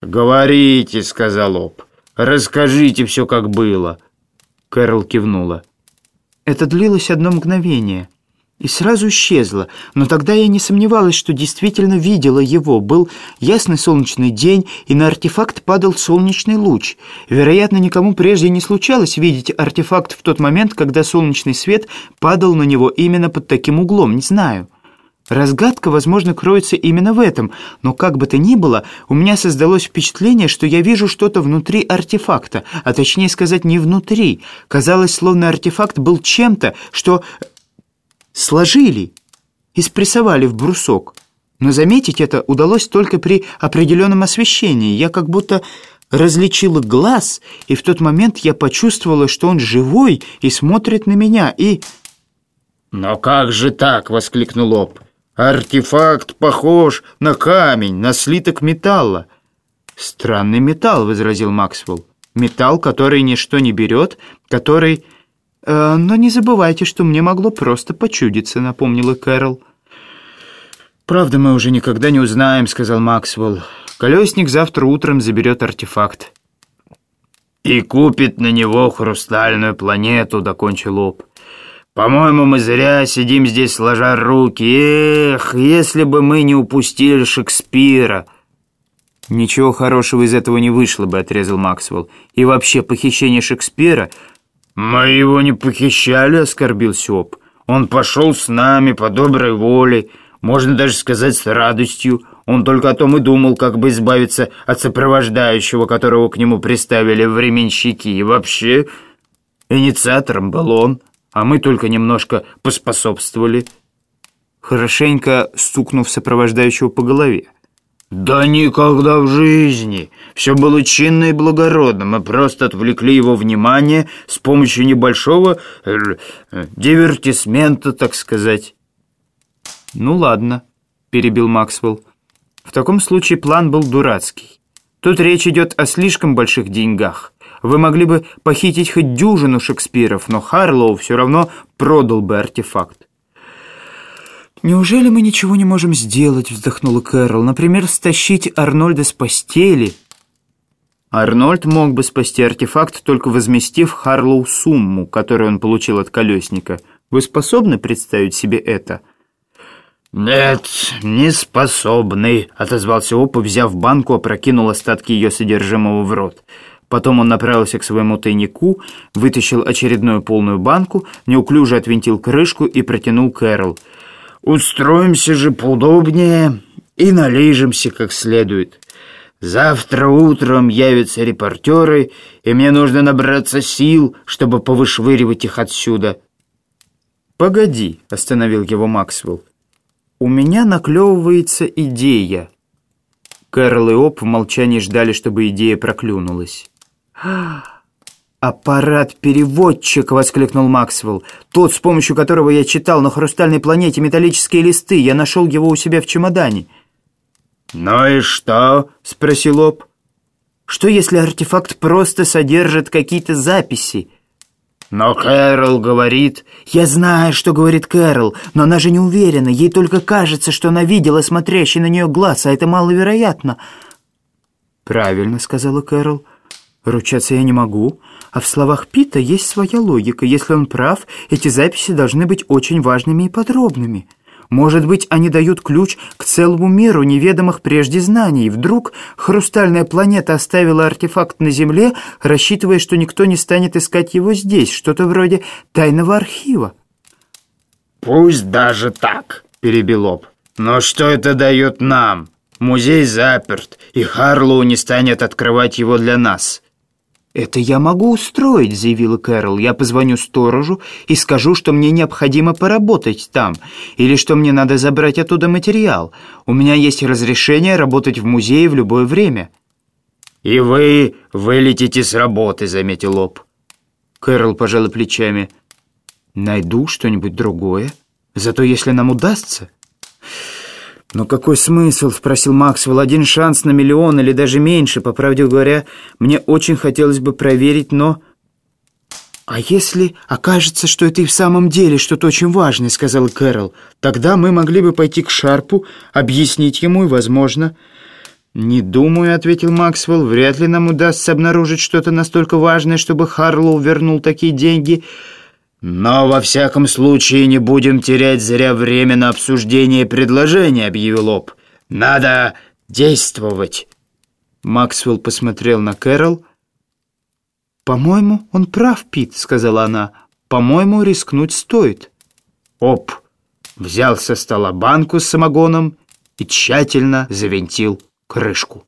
«Говорите», — сказал Об. «Расскажите все, как было». Кэрол кивнула. Это длилось одно мгновение и сразу исчезло, но тогда я не сомневалась, что действительно видела его. Был ясный солнечный день, и на артефакт падал солнечный луч. Вероятно, никому прежде не случалось видеть артефакт в тот момент, когда солнечный свет падал на него именно под таким углом, не знаю. Разгадка, возможно, кроется именно в этом, но как бы то ни было, у меня создалось впечатление, что я вижу что-то внутри артефакта, а точнее сказать, не внутри. Казалось, словно артефакт был чем-то, что сложили и спрессовали в брусок. Но заметить это удалось только при определенном освещении. Я как будто различила глаз, и в тот момент я почувствовала, что он живой и смотрит на меня, и... «Но как же так?» — воскликнул Об. Артефакт похож на камень, на слиток металла. Странный металл, возразил Максвелл. Металл, который ничто не берет, который... Э, но не забывайте, что мне могло просто почудиться, напомнила Кэрол. «Правда, мы уже никогда не узнаем», — сказал Максвелл. «Колесник завтра утром заберет артефакт». «И купит на него хрустальную планету», — докончил Об. По-моему, мы зря сидим здесь, сложа руки. Эх, если бы мы не упустили Шекспира!» «Ничего хорошего из этого не вышло бы», — отрезал Максвелл. «И вообще, похищение Шекспира...» «Мы его не похищали», — оскорбил Сёп. «Он пошел с нами по доброй воле, можно даже сказать, с радостью. Он только о том и думал, как бы избавиться от сопровождающего, которого к нему приставили временщики. И вообще, инициатором был он» а мы только немножко поспособствовали». Хорошенько стукнув сопровождающего по голове. «Да никогда в жизни! Все было чинно и благородно. Мы просто отвлекли его внимание с помощью небольшого э, э, дивертисмента, так сказать». «Ну ладно», — перебил Максвелл. «В таком случае план был дурацкий. Тут речь идет о слишком больших деньгах. Вы могли бы похитить хоть дюжину Шекспиров, но Харлоу все равно продал бы артефакт. «Неужели мы ничего не можем сделать?» — вздохнула Кэрол. «Например, стащить Арнольда с постели». Арнольд мог бы спасти артефакт, только возместив Харлоу сумму, которую он получил от колесника. Вы способны представить себе это?» «Нет, не способны», — отозвался Опа, взяв банку, опрокинул остатки ее содержимого в рот. Потом он направился к своему тайнику, вытащил очередную полную банку, неуклюже отвинтил крышку и протянул Кэрол. «Устроимся же поудобнее и налижемся как следует. Завтра утром явятся репортеры, и мне нужно набраться сил, чтобы повышвыривать их отсюда». «Погоди», — остановил его Максвелл. «У меня наклевывается идея». Кэрол и Оп в молчании ждали, чтобы идея проклюнулась. «Аппарат-переводчик!» — воскликнул Максвелл. «Тот, с помощью которого я читал на хрустальной планете металлические листы. Я нашел его у себя в чемодане». «Ну и что?» — спросил Об. «Что, если артефакт просто содержит какие-то записи?» «Но Кэрол говорит...» «Я знаю, что говорит Кэрол, но она же не уверена. Ей только кажется, что она видела смотрящий на нее глаз, а это маловероятно». «Правильно», — сказала Кэрол. Ручаться я не могу, а в словах Пита есть своя логика. Если он прав, эти записи должны быть очень важными и подробными. Может быть, они дают ключ к целому миру неведомых прежде знаний. Вдруг хрустальная планета оставила артефакт на Земле, рассчитывая, что никто не станет искать его здесь, что-то вроде тайного архива. «Пусть даже так», — перебил Об. «Но что это дает нам? Музей заперт, и Харлоу не станет открывать его для нас». «Это я могу устроить», — заявила Кэрол. «Я позвоню сторожу и скажу, что мне необходимо поработать там, или что мне надо забрать оттуда материал. У меня есть разрешение работать в музее в любое время». «И вы вылетите с работы», — заметил Лоб. Кэрол пожала плечами. «Найду что-нибудь другое. Зато если нам удастся...» «Но какой смысл?» — спросил Максвелл. «Один шанс на миллион или даже меньше. По правде говоря, мне очень хотелось бы проверить, но...» «А если окажется, что это и в самом деле что-то очень важное?» — сказал Кэрол. «Тогда мы могли бы пойти к Шарпу, объяснить ему и, возможно...» «Не думаю», — ответил Максвелл. «Вряд ли нам удастся обнаружить что-то настолько важное, чтобы Харлоу вернул такие деньги». «Но во всяком случае не будем терять зря время на обсуждение предложения», — объявил Об. «Надо действовать». Максвелл посмотрел на Кэрол. «По-моему, он прав, Пит», — сказала она. «По-моему, рискнуть стоит». Об взял со стола банку с самогоном и тщательно завинтил крышку.